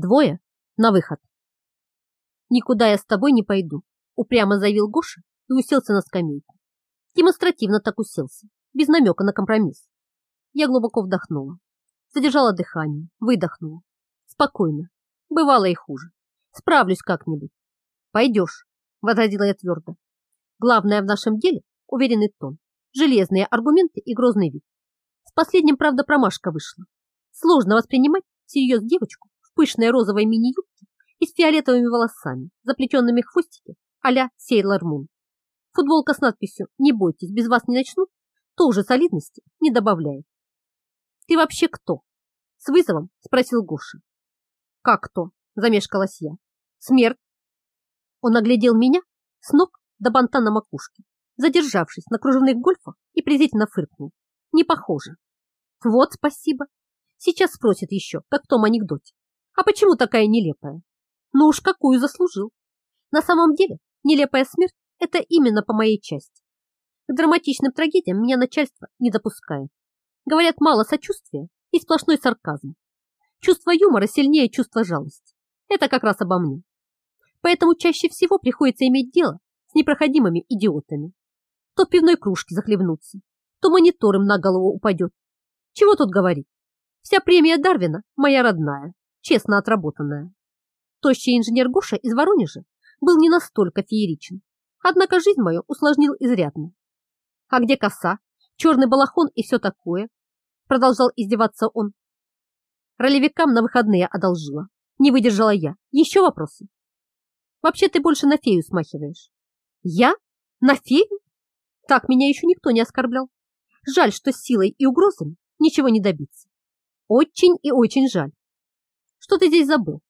Двое на выход. Никуда я с тобой не пойду, упрямо заявил Гоша и уселся на скамейку. Демонстративно так уселся, без намека на компромисс. Я глубоко вдохнула, задержала дыхание, выдохнула. Спокойно, бывало и хуже. Справлюсь как-нибудь. Пойдешь, возразила я твердо. Главное в нашем деле – уверенный тон, железные аргументы и грозный вид. С последним, правда, промашка вышла. Сложно воспринимать всерьез девочку пышной розовой мини-юбке и с фиолетовыми волосами, заплетенными в хвостики а-ля Сейлор Мун. Футболка с надписью «Не бойтесь, без вас не начнут» тоже солидности не добавляет. «Ты вообще кто?» – с вызовом спросил Гоша. «Как кто?» – замешкалась я. «Смерть». Он оглядел меня с ног до банта на макушке, задержавшись на кружевных гольфах и презрительно фыркнул. Не похоже. Вот спасибо. Сейчас спросит еще, как в том анекдоте. А почему такая нелепая? Ну уж какую заслужил. На самом деле, нелепая смерть – это именно по моей части. К драматичным трагедиям меня начальство не допускает. Говорят, мало сочувствия и сплошной сарказм. Чувство юмора сильнее чувства жалости. Это как раз обо мне. Поэтому чаще всего приходится иметь дело с непроходимыми идиотами. То пивной кружке захлебнуться, то монитор им на голову упадет. Чего тут говорить? Вся премия Дарвина моя родная, честно отработанная. Тощий инженер Гоша из Воронежа был не настолько фееричен, однако жизнь мою усложнил изрядно. А где коса, черный балахон и все такое? Продолжал издеваться он. Ролевикам на выходные одолжила. Не выдержала я. Еще вопросы? Вообще ты больше на фею смахиваешь. Я? На фею? Так меня еще никто не оскорблял. Жаль, что силой и угрозами ничего не добиться. Очень и очень жаль. Что ты здесь забыл?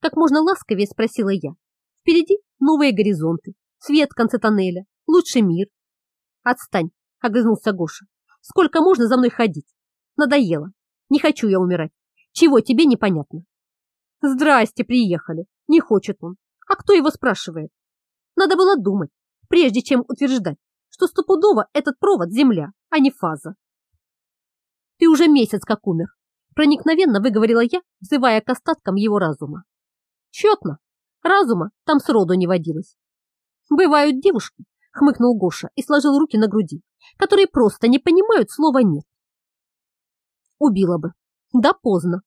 Как можно ласковее спросила я. Впереди новые горизонты, свет в конце тоннеля, лучший мир. Отстань, огрызнулся Гоша. Сколько можно за мной ходить? Надоело. Не хочу я умирать. Чего тебе непонятно? Здрасте, приехали. Не хочет он. А кто его спрашивает? Надо было думать, прежде чем утверждать, что стопудово этот провод земля, а не фаза. Ты уже месяц как умер, проникновенно выговорила я, взывая к остаткам его разума. Четно, разума там сроду не водилось. Бывают девушки, хмыкнул Гоша и сложил руки на груди, которые просто не понимают слова «нет». Убила бы. Да поздно.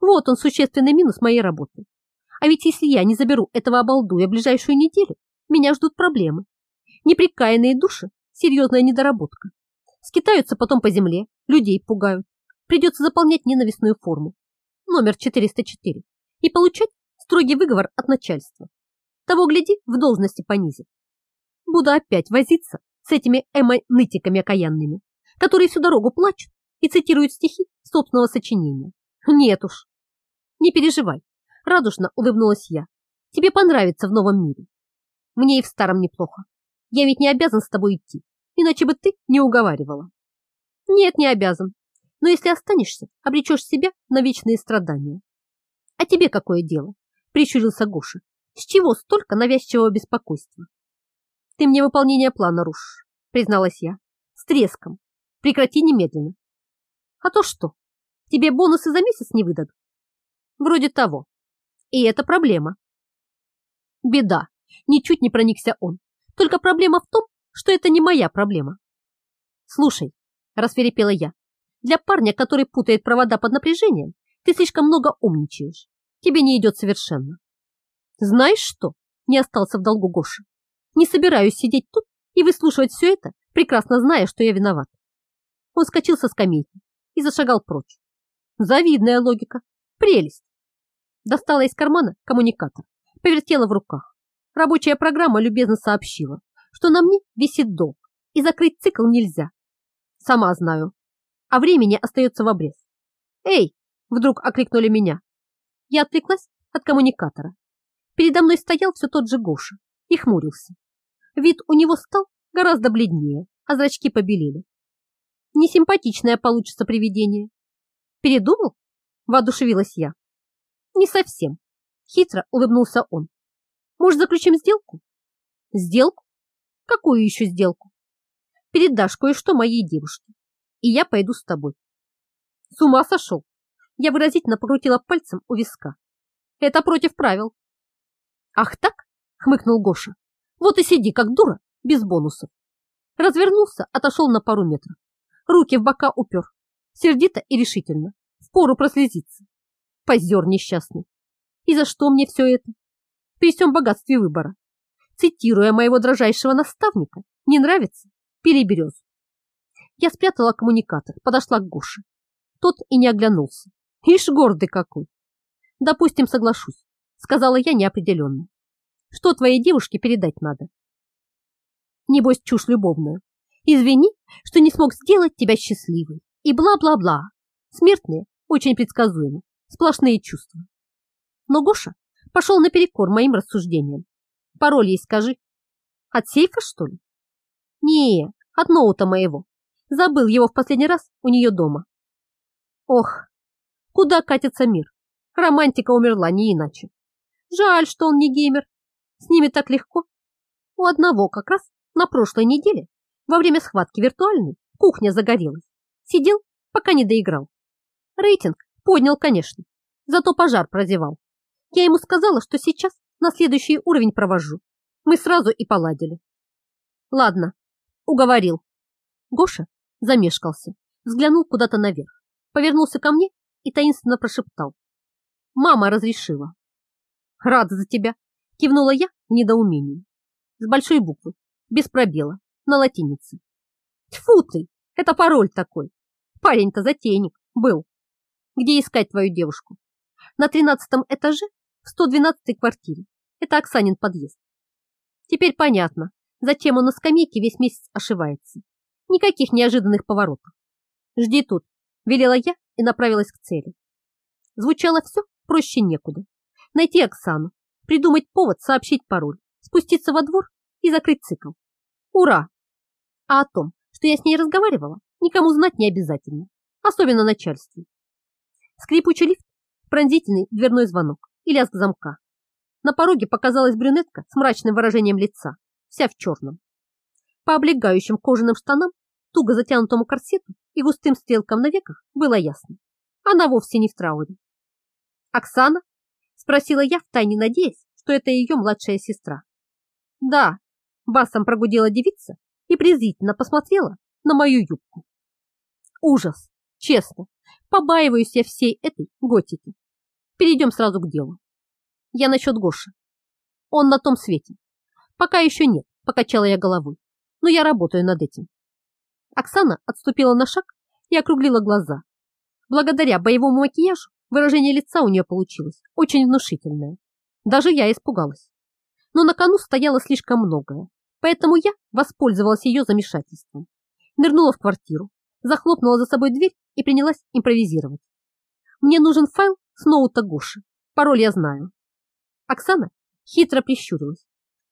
Вот он существенный минус моей работы. А ведь если я не заберу этого обалдуя ближайшую неделю, меня ждут проблемы. Неприкаянные души – серьезная недоработка. Скитаются потом по земле, людей пугают. Придется заполнять ненавистную форму. Номер 404. И получать строгий выговор от начальства. Того, гляди, в должности понизит. Буду опять возиться с этими эмо-нытиками окаянными, которые всю дорогу плачут и цитируют стихи собственного сочинения. Нет уж. Не переживай, радушно улыбнулась я. Тебе понравится в новом мире. Мне и в старом неплохо. Я ведь не обязан с тобой идти, иначе бы ты не уговаривала. Нет, не обязан. Но если останешься, обречешь себя на вечные страдания. А тебе какое дело? Прищурился Гоша. С чего столько навязчивого беспокойства? Ты мне выполнение плана рушишь, призналась я. С треском. Прекрати немедленно. А то что? Тебе бонусы за месяц не выдадут? Вроде того. И это проблема. Беда. Ничуть не проникся он. Только проблема в том, что это не моя проблема. Слушай, расферепела я, для парня, который путает провода под напряжением, ты слишком много умничаешь. Тебе не идет совершенно. Знаешь что? Не остался в долгу Гоша. Не собираюсь сидеть тут и выслушивать все это, прекрасно зная, что я виноват. Он скочил со скамейки и зашагал прочь. Завидная логика. Прелесть. Достала из кармана коммуникатор, повертела в руках. Рабочая программа любезно сообщила, что на мне висит долг, и закрыть цикл нельзя. Сама знаю. А времени остается в обрез. «Эй!» – вдруг окликнули меня. Я отвлеклась от коммуникатора. Передо мной стоял все тот же Гоша и хмурился. Вид у него стал гораздо бледнее, а зрачки побелели. Несимпатичное получится привидение. Передумал? Воодушевилась я. Не совсем. Хитро улыбнулся он. Может, заключим сделку? Сделку? Какую еще сделку? Передашь кое-что моей девушке, и я пойду с тобой. С ума сошел. Я выразительно покрутила пальцем у виска. Это против правил. Ах так? Хмыкнул Гоша. Вот и сиди, как дура, без бонусов. Развернулся, отошел на пару метров. Руки в бока упер. Сердито и решительно. Впору прослезиться. Позер несчастный. И за что мне все это? При всем богатстве выбора. Цитируя моего дрожайшего наставника, не нравится? Переберезу. Я спрятала коммуникатор, подошла к Гоше. Тот и не оглянулся. Ишь, гордый какой. Допустим, соглашусь, сказала я неопределенно. Что твоей девушке передать надо? Небось, чушь любовную. Извини, что не смог сделать тебя счастливой. И бла-бла-бла. Смертные очень предсказуемы, сплошные чувства. Но Гоша пошел наперекор моим рассуждениям. Пароль ей скажи. От сейфа, что ли? Не, от ноута моего. Забыл его в последний раз у нее дома. Ох, куда катится мир? Романтика умерла не иначе. Жаль, что он не геймер. С ними так легко. У одного как раз на прошлой неделе во время схватки виртуальной кухня загорелась. Сидел, пока не доиграл. Рейтинг поднял, конечно, зато пожар прозевал. Я ему сказала, что сейчас на следующий уровень провожу. Мы сразу и поладили. Ладно, уговорил. Гоша замешкался, взглянул куда-то наверх, повернулся ко мне и таинственно прошептал. Мама разрешила. Рада за тебя, кивнула я в недоумении. С большой буквы, без пробела, на латинице. Тьфу ты, это пароль такой. Парень-то затейник был. Где искать твою девушку? На тринадцатом этаже в 112-й квартире. Это Оксанин подъезд. Теперь понятно, зачем он на скамейке весь месяц ошивается. Никаких неожиданных поворотов. Жди тут, велела я и направилась к цели. Звучало все проще некуда. Найти Оксану, придумать повод сообщить пароль, спуститься во двор и закрыть цикл. Ура! А о том, что я с ней разговаривала, никому знать не обязательно, особенно начальству. Скрипучий лифт, пронзительный дверной звонок и лязг замка. На пороге показалась брюнетка с мрачным выражением лица, вся в черном. По облегающим кожаным штанам, туго затянутому корсету и густым стрелкам на веках было ясно. Она вовсе не в трауре. «Оксана?» – спросила я, втайне надеясь, что это ее младшая сестра. «Да», – басом прогудела девица и презрительно посмотрела на мою юбку. Ужас, честно, побаиваюсь я всей этой готики. Перейдем сразу к делу. Я насчет Гоши. Он на том свете. Пока еще нет, покачала я головой. Но я работаю над этим. Оксана отступила на шаг и округлила глаза. Благодаря боевому макияжу выражение лица у нее получилось очень внушительное. Даже я испугалась. Но на кону стояло слишком многое, поэтому я воспользовалась ее замешательством. Нырнула в квартиру, захлопнула за собой дверь и принялась импровизировать. Мне нужен файл с ноута Гоши. Пароль я знаю. Оксана хитро прищурилась.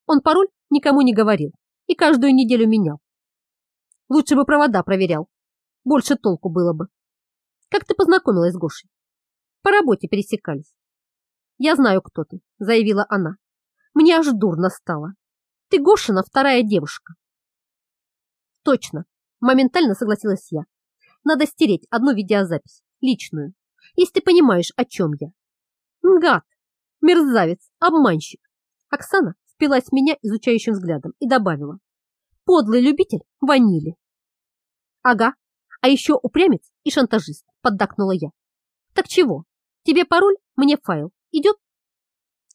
Он пароль никому не говорил и каждую неделю менял. Лучше бы провода проверял. Больше толку было бы. Как ты познакомилась с Гошей? По работе пересекались. Я знаю, кто ты, заявила она. Мне аж дурно стало. Ты Гошина вторая девушка. Точно, моментально согласилась я. Надо стереть одну видеозапись, личную, если понимаешь, о чем я. Гад, мерзавец, обманщик. Оксана впилась в меня изучающим взглядом и добавила. Подлый любитель ванили. Ага, а еще упрямец и шантажист, поддакнула я. Так чего? Тебе пароль, мне файл. Идет?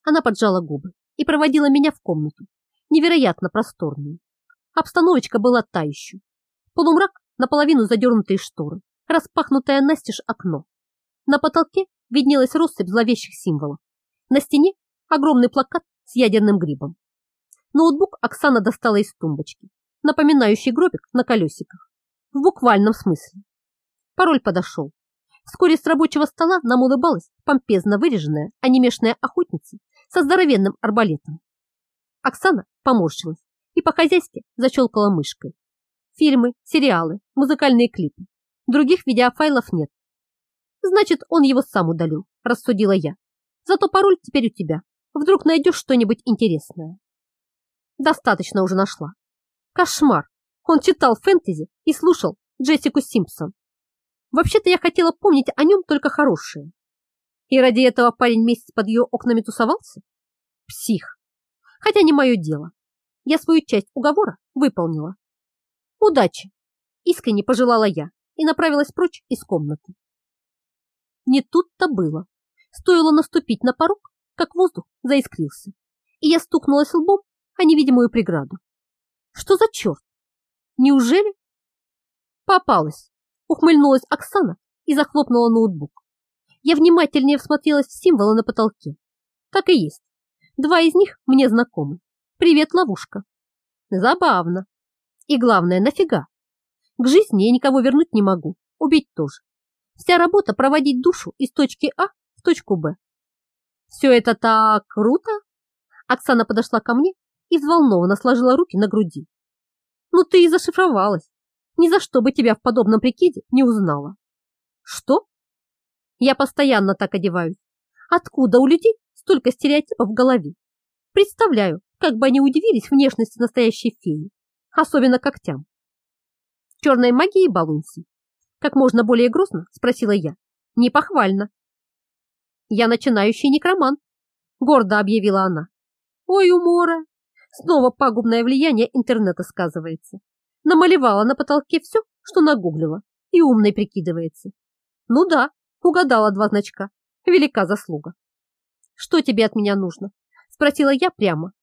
Она поджала губы и проводила меня в комнату, невероятно просторную. Обстановочка была та еще. Полумрак, наполовину задернутые шторы, распахнутое настежь окно, на потолке виднелась россыпь зловещих символов. На стене огромный плакат с ядерным грибом. Ноутбук Оксана достала из тумбочки, напоминающий гробик на колесиках. В буквальном смысле. Пароль подошел. Вскоре с рабочего стола нам улыбалась помпезно выреженная анимешная охотница со здоровенным арбалетом. Оксана поморщилась и по-хозяйски защелкала мышкой. Фильмы, сериалы, музыкальные клипы. Других видеофайлов нет. Значит, он его сам удалил, рассудила я. Зато пароль теперь у тебя. Вдруг найдешь что-нибудь интересное. Достаточно уже нашла. Кошмар. Он читал фэнтези и слушал Джессику Симпсон. Вообще-то я хотела помнить о нем только хорошее. И ради этого парень месяц под ее окнами тусовался? Псих. Хотя не мое дело. Я свою часть уговора выполнила. Удачи! Искренне пожелала я и направилась прочь из комнаты. Не тут-то было. Стоило наступить на порог, как воздух заискрился, и я стукнулась лбом о невидимую преграду. Что за черт? Неужели? Попалась, ухмыльнулась Оксана и захлопнула ноутбук. Я внимательнее всмотрелась в символы на потолке. Так и есть. Два из них мне знакомы. Привет, ловушка. Забавно. И главное, нафига? К жизни я никого вернуть не могу, убить тоже. Вся работа проводить душу из точки А в точку Б. Все это так круто. Оксана подошла ко мне и взволнованно сложила руки на груди. Ну ты и зашифровалась. Ни за что бы тебя в подобном прикиде не узнала. Что? Я постоянно так одеваюсь. Откуда у людей столько стереотипов в голове? Представляю, как бы они удивились внешности настоящей феи, особенно когтям. Черной магией балунси. Как можно более грозно спросила я. Не похвально. Я начинающий некромант, гордо объявила она. Ой, умора. Снова пагубное влияние интернета сказывается. Намалевала на потолке все, что нагуглила, и умной прикидывается. Ну да, Угадала два значка. Велика заслуга. Что тебе от меня нужно? Спросила я прямо.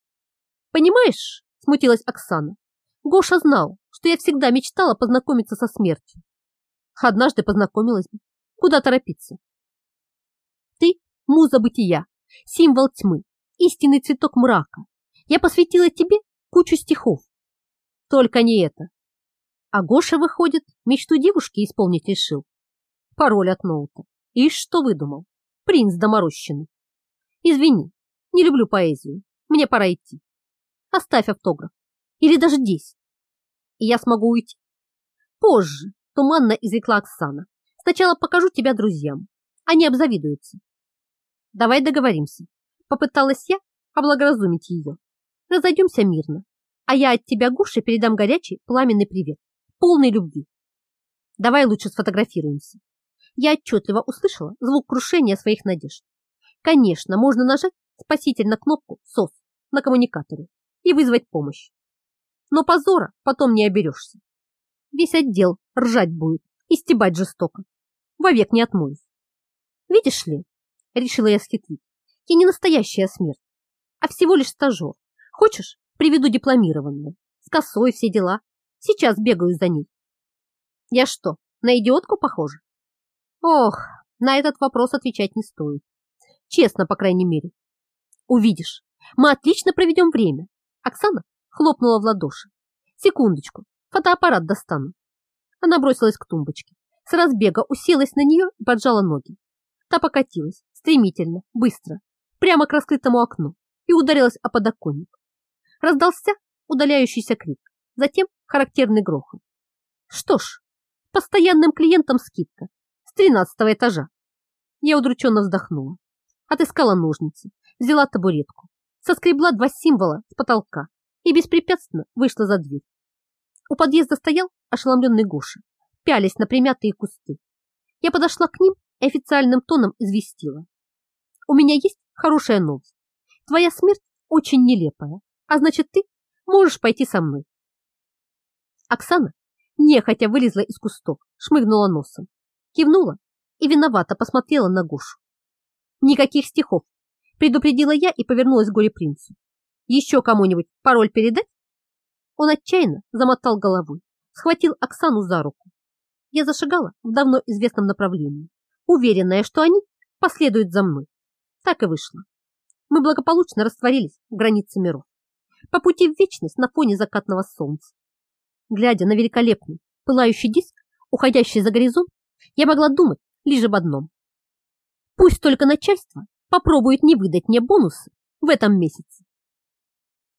Понимаешь, смутилась Оксана. Гоша знал, что я всегда мечтала познакомиться со смертью. Однажды познакомилась бы. Куда торопиться? Ты – муза бытия, символ тьмы, истинный цветок мрака. Я посвятила тебе кучу стихов. Только не это. А Гоша, выходит, мечту девушки исполнить решил пароль от ноута. И что выдумал? Принц доморощенный. Извини, не люблю поэзию. Мне пора идти. Оставь автограф. Или даже десять. И я смогу уйти. Позже, туманно изрекла Оксана. Сначала покажу тебя друзьям. Они обзавидуются. Давай договоримся. Попыталась я облагоразумить ее. Разойдемся мирно. А я от тебя, Гоша, передам горячий пламенный привет. Полный любви. Давай лучше сфотографируемся я отчетливо услышала звук крушения своих надежд. Конечно, можно нажать спаситель на кнопку «СОС» на коммуникаторе и вызвать помощь. Но позора потом не оберешься. Весь отдел ржать будет и стебать жестоко. Вовек не отмоюсь. Видишь ли, решила я схитрить, я не настоящая смерть, а всего лишь стажер. Хочешь, приведу дипломированную, с косой все дела. Сейчас бегаю за ней. Я что, на идиотку похожа? Ох, на этот вопрос отвечать не стоит. Честно, по крайней мере. Увидишь, мы отлично проведем время. Оксана хлопнула в ладоши. Секундочку, фотоаппарат достану. Она бросилась к тумбочке. С разбега уселась на нее и поджала ноги. Та покатилась, стремительно, быстро, прямо к раскрытому окну и ударилась о подоконник. Раздался удаляющийся крик, затем характерный грохот. Что ж, постоянным клиентам скидка с тринадцатого этажа. Я удрученно вздохнула. Отыскала ножницы, взяла табуретку, соскребла два символа с потолка и беспрепятственно вышла за дверь. У подъезда стоял ошеломленный Гоша, пялись на примятые кусты. Я подошла к ним и официальным тоном известила. У меня есть хорошая новость. Твоя смерть очень нелепая, а значит, ты можешь пойти со мной. Оксана нехотя вылезла из кустов, шмыгнула носом кивнула и виновато посмотрела на Гошу. Никаких стихов, предупредила я и повернулась к горе-принцу. Еще кому-нибудь пароль передать? Он отчаянно замотал головой, схватил Оксану за руку. Я зашагала в давно известном направлении, уверенная, что они последуют за мной. Так и вышло. Мы благополучно растворились в границе миров. По пути в вечность на фоне закатного солнца. Глядя на великолепный пылающий диск, уходящий за горизонт, я могла думать лишь об одном. Пусть только начальство попробует не выдать мне бонусы в этом месяце.